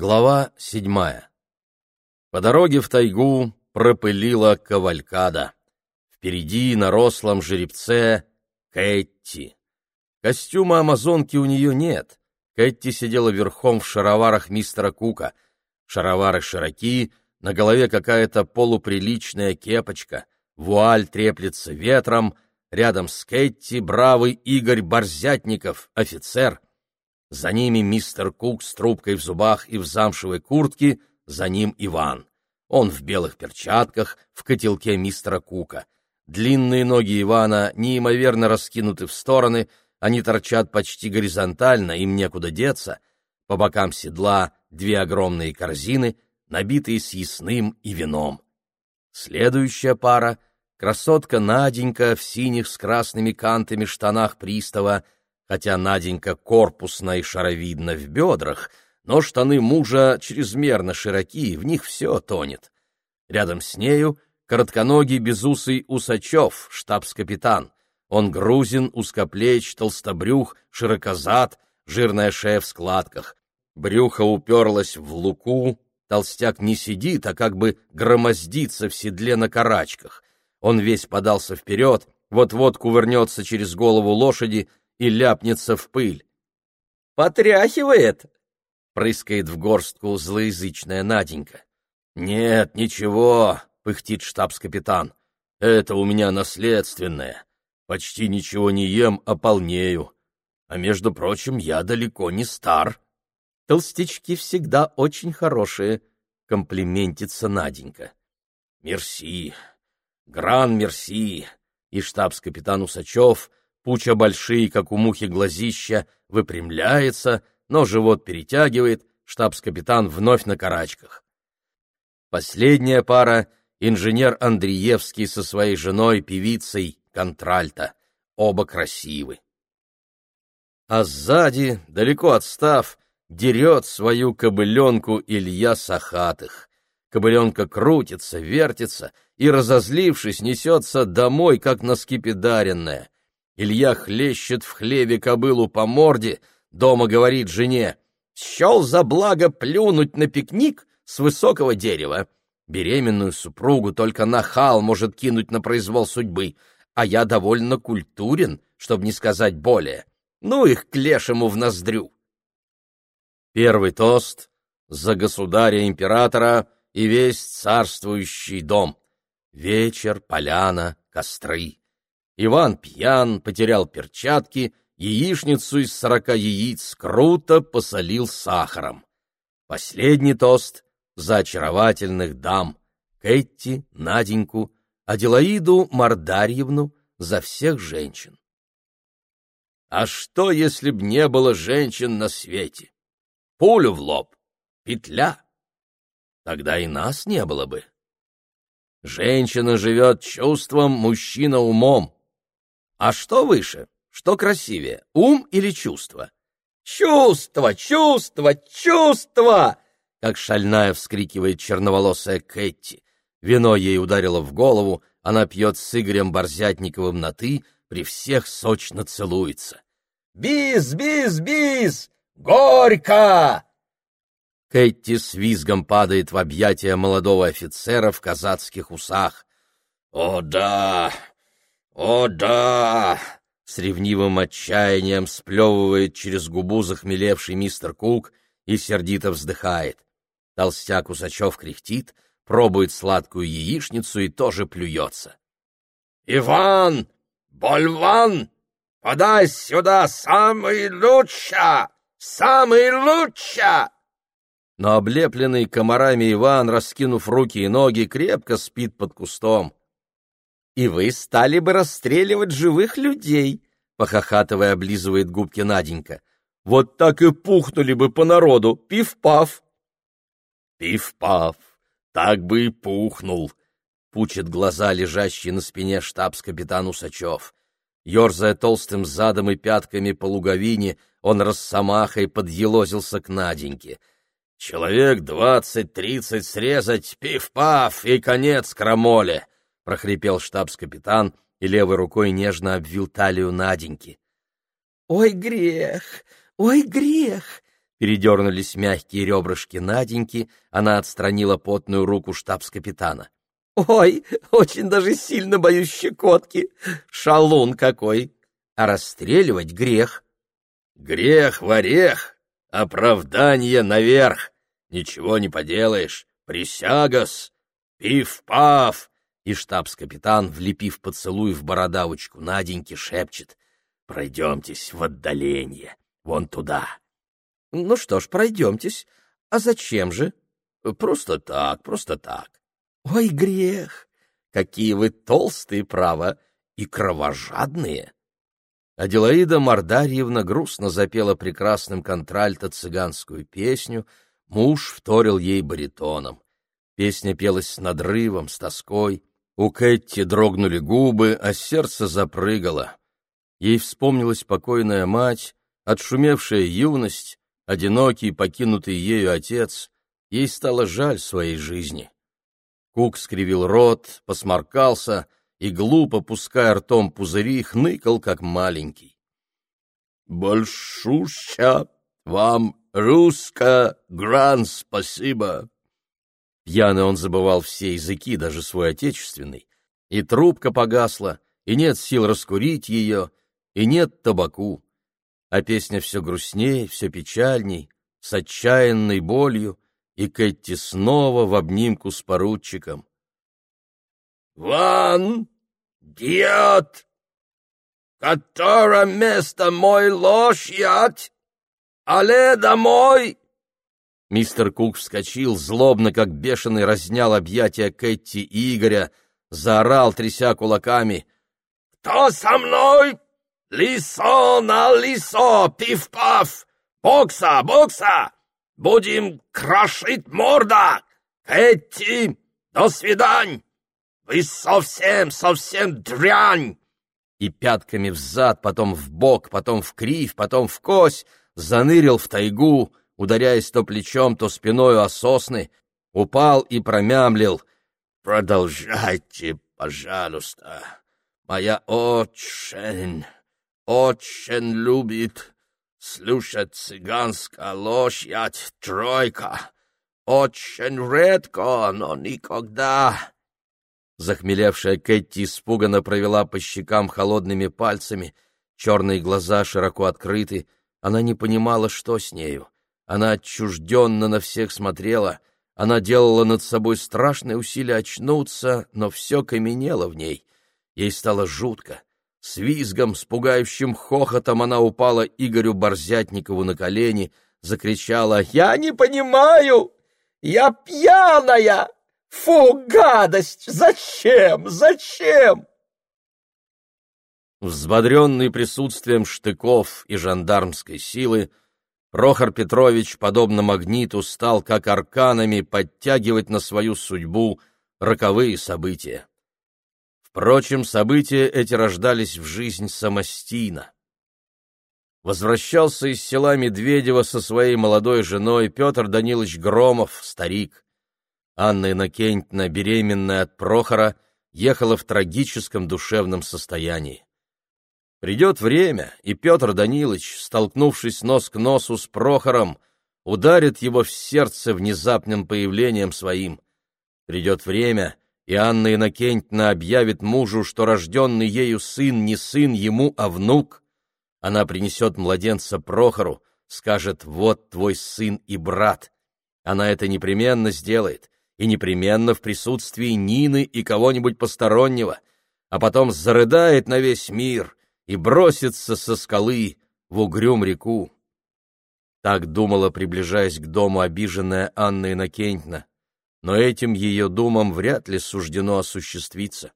Глава седьмая. По дороге в тайгу пропылила кавалькада. Впереди на рослом жеребце Кэтти. Костюма амазонки у нее нет. Кэтти сидела верхом в шароварах мистера Кука. Шаровары широки, на голове какая-то полуприличная кепочка, вуаль треплется ветром, рядом с Кэтти бравый Игорь Борзятников, офицер — за ними мистер Кук с трубкой в зубах и в замшевой куртке, за ним Иван. Он в белых перчатках, в котелке мистера Кука. Длинные ноги Ивана неимоверно раскинуты в стороны, они торчат почти горизонтально, им некуда деться. По бокам седла две огромные корзины, набитые съестным и вином. Следующая пара — красотка Наденька в синих с красными кантами штанах пристава — Хотя Наденька корпусно и шаровидна в бедрах, но штаны мужа чрезмерно широки, в них все тонет. Рядом с нею коротконогий безусый Усачев, штабс-капитан. Он грузин, узкоплеч, толстобрюх, широкозад, жирная шея в складках. Брюхо уперлось в луку, толстяк не сидит, а как бы громоздится в седле на карачках. Он весь подался вперед, вот-вот кувырнется через голову лошади, и ляпнется в пыль. «Потряхивает!» — прыскает в горстку злоязычная Наденька. «Нет, ничего», — пыхтит штабс-капитан. «Это у меня наследственное. Почти ничего не ем, а полнею. А между прочим, я далеко не стар». «Толстячки всегда очень хорошие», — комплиментится Наденька. «Мерси, гран-мерси!» И штабс-капитан Усачев Пуча большие, как у мухи, глазища, выпрямляется, но живот перетягивает, штабс-капитан вновь на карачках. Последняя пара — инженер Андреевский со своей женой, певицей, контральта. Оба красивы. А сзади, далеко отстав, дерет свою кобыленку Илья Сахатых. Кобыленка крутится, вертится и, разозлившись, несется домой, как наскипидаренная. Илья хлещет в хлеве кобылу по морде, дома говорит жене, «Счел за благо плюнуть на пикник с высокого дерева. Беременную супругу только нахал может кинуть на произвол судьбы, а я довольно культурен, чтобы не сказать более. Ну их к лешему в ноздрю». Первый тост за государя-императора и весь царствующий дом. Вечер, поляна, костры. Иван пьян, потерял перчатки, яичницу из сорока яиц круто посолил сахаром. Последний тост за очаровательных дам — Кэтти, Наденьку, Аделаиду Мардарьевну, за всех женщин. А что, если б не было женщин на свете? Пулю в лоб, петля. Тогда и нас не было бы. Женщина живет чувством, мужчина умом. А что выше? Что красивее, ум или чувство? Чувство, чувство, чувство! Как шальная вскрикивает черноволосая Кэти. Вино ей ударило в голову, она пьет с Игорем Борзятниковым на «ты», при всех сочно целуется. «Бис, бис, бис! Горько!» Кэти с визгом падает в объятия молодого офицера в казацких усах. «О да! «О, да!» — с ревнивым отчаянием сплевывает через губу захмелевший мистер Кук и сердито вздыхает. Толстяк Усачев кряхтит, пробует сладкую яичницу и тоже плюется. «Иван! Больван! Подай сюда самый лучше! Самый лучше!» Но облепленный комарами Иван, раскинув руки и ноги, крепко спит под кустом и вы стали бы расстреливать живых людей, — похохатывая облизывает губки Наденька. Вот так и пухнули бы по народу, пиф-паф. Пиф-паф, так бы и пухнул, — пучит глаза лежащий на спине штабс-капитан Усачев. Ёрзая толстым задом и пятками по луговине, он рассамахой подъелозился к Наденьке. Человек двадцать-тридцать срезать, пиф-паф и конец крамоле прохрипел штабс-капитан и левой рукой нежно обвил талию Наденьки. «Ой, грех! Ой, грех! Передернулись мягкие ребрышки Наденьки, она отстранила потную руку штабс-капитана. «Ой, очень даже сильно боюсь щекотки! Шалун какой! А расстреливать грех!» «Грех в орех, оправдание наверх! Ничего не поделаешь, присягас! Пиф-паф!» И штабс-капитан, влепив поцелуй в бородавочку Наденьки, шепчет. «Пройдемтесь в отдаление, вон туда!» Ну что ж, пройдемтесь. А зачем же? Просто так, просто так. Ой, грех! Какие вы толстые, право, и кровожадные! Аделаида Мордарьевна грустно запела прекрасным контральто цыганскую песню, муж вторил ей баритоном. Песня пелась с надрывом, с тоской. У Кэтти дрогнули губы, а сердце запрыгало. Ей вспомнилась покойная мать, отшумевшая юность, одинокий, покинутый ею отец, ей стало жаль своей жизни. Кук скривил рот, посморкался и, глупо пуская ртом пузыри, хныкал, как маленький. «Большуща вам русско гран спасибо!» Пьяный он забывал все языки, даже свой отечественный, и трубка погасла, и нет сил раскурить ее, и нет табаку а песня все грустней, все печальней, с отчаянной болью, и Кэтти снова в обнимку с поручиком. «Ван, дьят, которое место мой лошадь, але домой!» Мистер Кук вскочил, злобно, как бешеный, разнял объятия Кэтти и Игоря, заорал, тряся кулаками. «Кто со мной? Лисо на лисо, пиф-паф! Бокса, бокса! Будем крошить морда! Кэти, до свидань! Вы совсем, совсем дрянь!» И пятками взад, потом в бок, потом в кривь, потом в кось занырил в тайгу, ударяясь то плечом, то спиною о сосны, упал и промямлил. «Продолжайте, пожалуйста, моя очень...» очень любит слушать цыганская лошадь тройка. Очень редко, но никогда. Захмелевшая Кэти испуганно провела по щекам холодными пальцами, черные глаза широко открыты, она не понимала, что с нею. Она отчужденно на всех смотрела, она делала над собой страшное усилие очнуться, но все каменело в ней. Ей стало жутко. С визгом, с пугающим хохотом она упала Игорю Борзятникову на колени, закричала «Я не понимаю! Я пьяная! Фу, гадость! Зачем? Зачем?» Взбодренный присутствием штыков и жандармской силы, Прохор Петрович, подобно магниту, стал как арканами подтягивать на свою судьбу роковые события. Впрочем, события эти рождались в жизнь самостийно. Возвращался из села Медведева со своей молодой женой Петр Данилович Громов, старик. Анна Иннокентьевна, беременная от Прохора, ехала в трагическом душевном состоянии. Придет время, и Петр Данилович, столкнувшись нос к носу с Прохором, ударит его в сердце внезапным появлением своим. Придет время — и Анна Иннокентьевна объявит мужу, что рожденный ею сын не сын ему, а внук. Она принесет младенца Прохору, скажет «вот твой сын и брат». Она это непременно сделает, и непременно в присутствии Нины и кого-нибудь постороннего, а потом зарыдает на весь мир и бросится со скалы в угрюм реку. Так думала, приближаясь к дому обиженная Анна Иннокентьевна но этим ее думам вряд ли суждено осуществиться.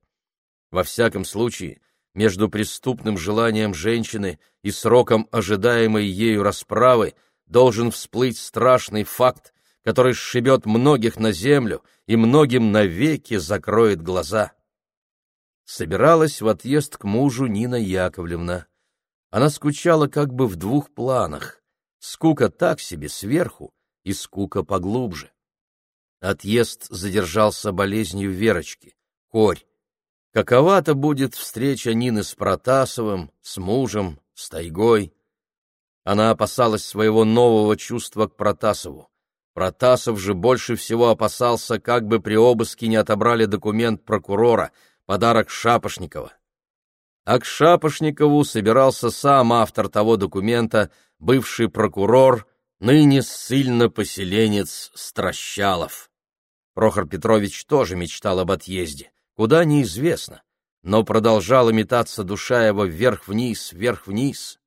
Во всяком случае, между преступным желанием женщины и сроком ожидаемой ею расправы должен всплыть страшный факт, который сшибет многих на землю и многим навеки закроет глаза. Собиралась в отъезд к мужу Нина Яковлевна. Она скучала как бы в двух планах. Скука так себе сверху и скука поглубже. Отъезд задержался болезнью Верочки, корь. Какова-то будет встреча Нины с Протасовым, с мужем, с тайгой. Она опасалась своего нового чувства к Протасову. Протасов же больше всего опасался, как бы при обыске не отобрали документ прокурора, подарок Шапошникова. А к Шапошникову собирался сам автор того документа, бывший прокурор, ныне ссыльно-поселенец Стращалов. Прохор Петрович тоже мечтал об отъезде, куда неизвестно, но продолжала метаться душа его вверх-вниз, вверх-вниз.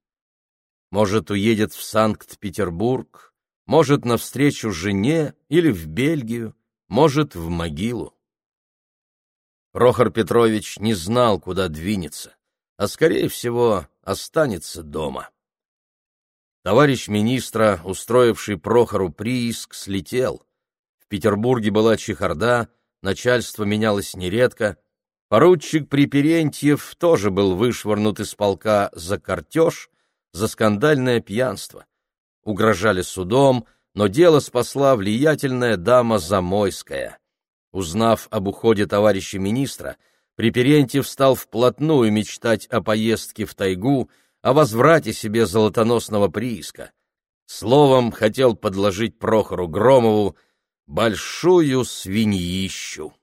Может, уедет в Санкт-Петербург, может, навстречу жене или в Бельгию, может, в могилу. Прохор Петрович не знал, куда двинется, а, скорее всего, останется дома. Товарищ министра, устроивший Прохору прииск, слетел. В Петербурге была чехарда, начальство менялось нередко. Поручик Приперентьев тоже был вышвырнут из полка за картеж, за скандальное пьянство. Угрожали судом, но дело спасла влиятельная дама Замойская. Узнав об уходе товарища министра, Приперентьев стал вплотную мечтать о поездке в тайгу, о возврате себе золотоносного прииска. Словом, хотел подложить Прохору Громову большую свиньищу.